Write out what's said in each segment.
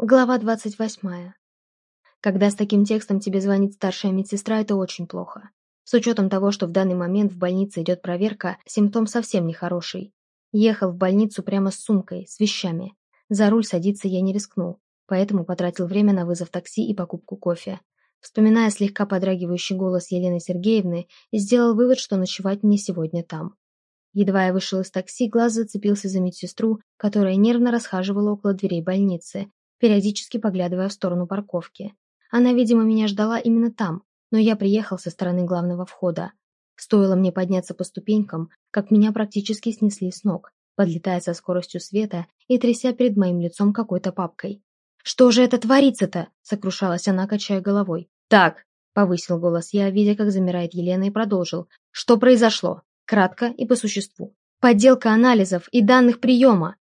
Глава двадцать восьмая. Когда с таким текстом тебе звонит старшая медсестра, это очень плохо. С учетом того, что в данный момент в больнице идет проверка, симптом совсем нехороший. Ехал в больницу прямо с сумкой, с вещами. За руль садиться я не рискнул, поэтому потратил время на вызов такси и покупку кофе. Вспоминая слегка подрагивающий голос Елены Сергеевны, сделал вывод, что ночевать мне сегодня там. Едва я вышел из такси, глаз зацепился за медсестру, которая нервно расхаживала около дверей больницы, периодически поглядывая в сторону парковки. Она, видимо, меня ждала именно там, но я приехал со стороны главного входа. Стоило мне подняться по ступенькам, как меня практически снесли с ног, подлетая со скоростью света и тряся перед моим лицом какой-то папкой. «Что же это творится-то?» — сокрушалась она, качая головой. «Так», — повысил голос я, видя, как замирает Елена, и продолжил. «Что произошло? Кратко и по существу. Подделка анализов и данных приема».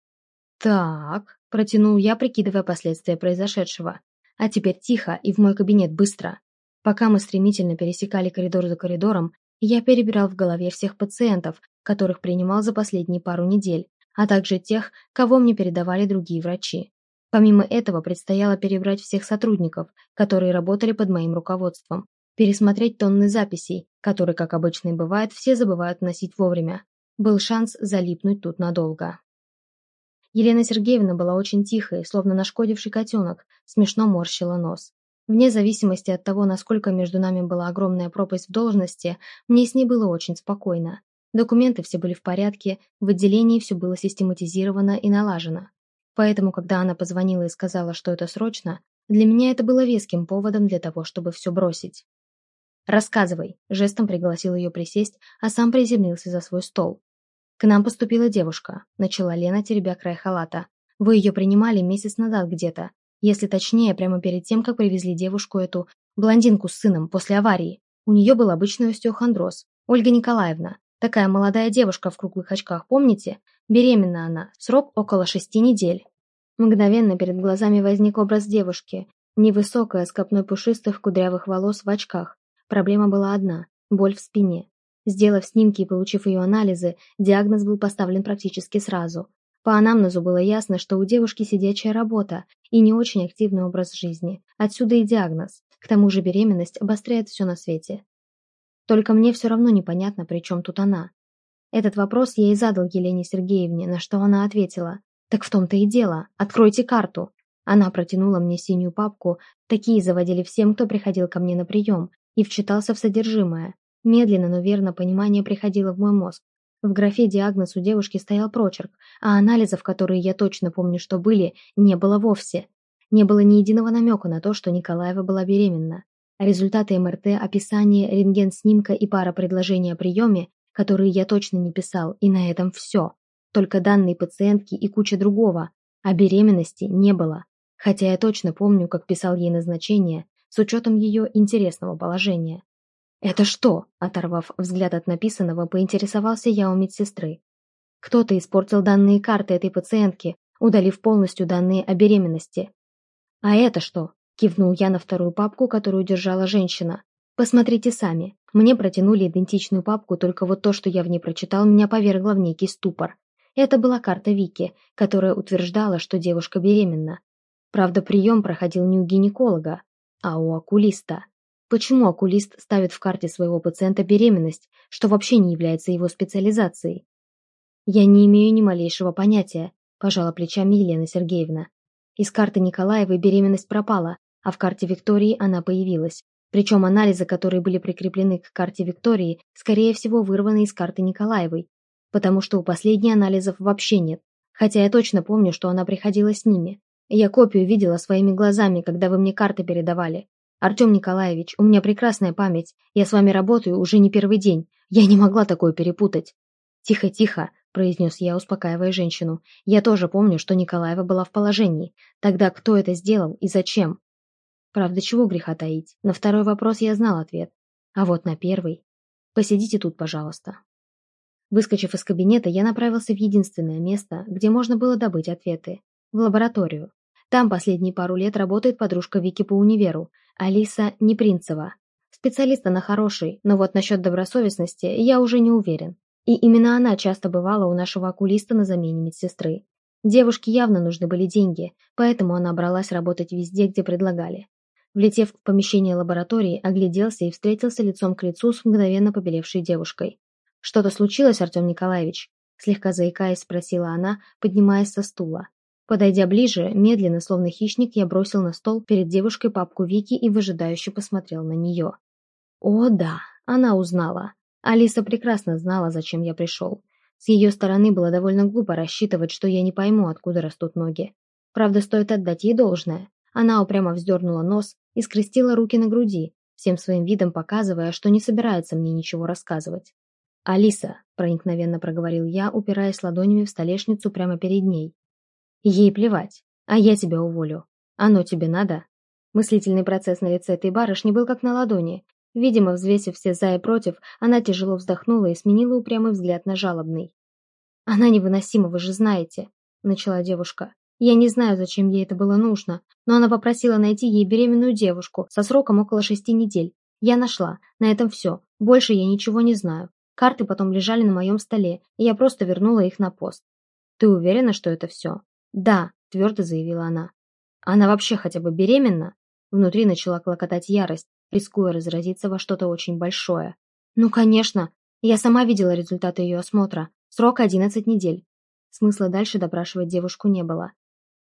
«Так», Протянул я, прикидывая последствия произошедшего. А теперь тихо и в мой кабинет быстро. Пока мы стремительно пересекали коридор за коридором, я перебирал в голове всех пациентов, которых принимал за последние пару недель, а также тех, кого мне передавали другие врачи. Помимо этого предстояло перебрать всех сотрудников, которые работали под моим руководством, пересмотреть тонны записей, которые, как обычно и бывает, все забывают носить вовремя. Был шанс залипнуть тут надолго. Елена Сергеевна была очень тихой, словно нашкодивший котенок, смешно морщила нос. Вне зависимости от того, насколько между нами была огромная пропасть в должности, мне с ней было очень спокойно. Документы все были в порядке, в отделении все было систематизировано и налажено. Поэтому, когда она позвонила и сказала, что это срочно, для меня это было веским поводом для того, чтобы все бросить. «Рассказывай», — жестом пригласил ее присесть, а сам приземлился за свой стол. «К нам поступила девушка», — начала Лена, теребя край халата. «Вы ее принимали месяц назад где-то. Если точнее, прямо перед тем, как привезли девушку эту, блондинку с сыном, после аварии. У нее был обычный остеохондроз. Ольга Николаевна. Такая молодая девушка в круглых очках, помните? Беременна она. Срок около шести недель». Мгновенно перед глазами возник образ девушки. Невысокая, с копной пушистых кудрявых волос в очках. Проблема была одна – боль в спине. Сделав снимки и получив ее анализы, диагноз был поставлен практически сразу. По анамнезу было ясно, что у девушки сидячая работа и не очень активный образ жизни. Отсюда и диагноз. К тому же беременность обостряет все на свете. Только мне все равно непонятно, при чем тут она. Этот вопрос я и задал Елене Сергеевне, на что она ответила. «Так в том-то и дело. Откройте карту». Она протянула мне синюю папку, такие заводили всем, кто приходил ко мне на прием, и вчитался в содержимое. Медленно, но верно понимание приходило в мой мозг. В графе диагноз у девушки стоял прочерк, а анализов, которые я точно помню, что были, не было вовсе. Не было ни единого намека на то, что Николаева была беременна. результаты МРТ, описание, рентген-снимка и пара предложений о приеме, которые я точно не писал, и на этом все. Только данные пациентки и куча другого. А беременности не было. Хотя я точно помню, как писал ей назначение, с учетом ее интересного положения. «Это что?» – оторвав взгляд от написанного, поинтересовался я у медсестры. «Кто-то испортил данные карты этой пациентки, удалив полностью данные о беременности». «А это что?» – кивнул я на вторую папку, которую держала женщина. «Посмотрите сами. Мне протянули идентичную папку, только вот то, что я в ней прочитал, меня повергло в некий ступор. Это была карта Вики, которая утверждала, что девушка беременна. Правда, прием проходил не у гинеколога, а у окулиста. Почему окулист ставит в карте своего пациента беременность, что вообще не является его специализацией? Я не имею ни малейшего понятия, пожала плечами Елена Сергеевна. Из карты Николаевой беременность пропала, а в карте Виктории она появилась. Причем анализы, которые были прикреплены к карте Виктории, скорее всего вырваны из карты Николаевой, потому что у последней анализов вообще нет, хотя я точно помню, что она приходила с ними. Я копию видела своими глазами, когда вы мне карты передавали. «Артем Николаевич, у меня прекрасная память. Я с вами работаю уже не первый день. Я не могла такое перепутать». «Тихо, тихо», – произнес я, успокаивая женщину. «Я тоже помню, что Николаева была в положении. Тогда кто это сделал и зачем?» Правда, чего греха таить? На второй вопрос я знал ответ. А вот на первый... Посидите тут, пожалуйста. Выскочив из кабинета, я направился в единственное место, где можно было добыть ответы. В лабораторию. Там последние пару лет работает подружка Вики по универу, Алиса Непринцева. Специалист она хороший, но вот насчет добросовестности я уже не уверен. И именно она часто бывала у нашего окулиста на замене медсестры. Девушке явно нужны были деньги, поэтому она бралась работать везде, где предлагали. Влетев в помещение лаборатории, огляделся и встретился лицом к лицу с мгновенно побелевшей девушкой. «Что-то случилось, Артем Николаевич?» Слегка заикаясь, спросила она, поднимаясь со стула. Подойдя ближе, медленно, словно хищник, я бросил на стол перед девушкой папку Вики и выжидающе посмотрел на нее. О, да, она узнала. Алиса прекрасно знала, зачем я пришел. С ее стороны было довольно глупо рассчитывать, что я не пойму, откуда растут ноги. Правда, стоит отдать ей должное. Она упрямо вздернула нос и скрестила руки на груди, всем своим видом показывая, что не собирается мне ничего рассказывать. «Алиса», — проникновенно проговорил я, упираясь ладонями в столешницу прямо перед ней. «Ей плевать, а я тебя уволю. Оно тебе надо?» Мыслительный процесс на лице этой барышни был как на ладони. Видимо, взвесив все за и против, она тяжело вздохнула и сменила упрямый взгляд на жалобный. «Она невыносима, вы же знаете», — начала девушка. «Я не знаю, зачем ей это было нужно, но она попросила найти ей беременную девушку со сроком около шести недель. Я нашла. На этом все. Больше я ничего не знаю. Карты потом лежали на моем столе, и я просто вернула их на пост. Ты уверена, что это все? Да, твердо заявила она. Она вообще хотя бы беременна? Внутри начала клокотать ярость, рискуя разразиться во что-то очень большое. Ну, конечно. Я сама видела результаты ее осмотра. Срок одиннадцать недель. Смысла дальше допрашивать девушку не было.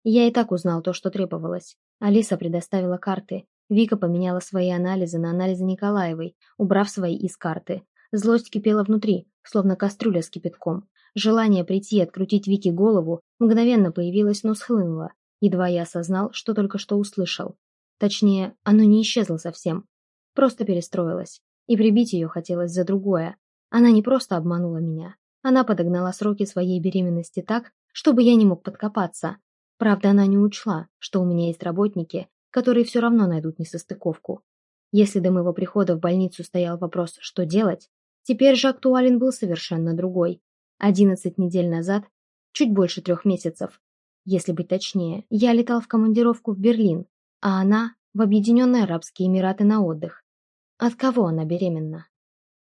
Я и так узнал то, что требовалось. Алиса предоставила карты. Вика поменяла свои анализы на анализы Николаевой, убрав свои из карты. Злость кипела внутри, словно кастрюля с кипятком. Желание прийти и открутить Вике голову мгновенно появилось, но схлынуло. Едва я осознал, что только что услышал. Точнее, оно не исчезло совсем. Просто перестроилось. И прибить ее хотелось за другое. Она не просто обманула меня. Она подогнала сроки своей беременности так, чтобы я не мог подкопаться. Правда, она не учла, что у меня есть работники, которые все равно найдут несостыковку. Если до моего прихода в больницу стоял вопрос, что делать, Теперь же актуален был совершенно другой. Одиннадцать недель назад, чуть больше трех месяцев, если быть точнее, я летал в командировку в Берлин, а она в Объединенные Арабские Эмираты на отдых. От кого она беременна?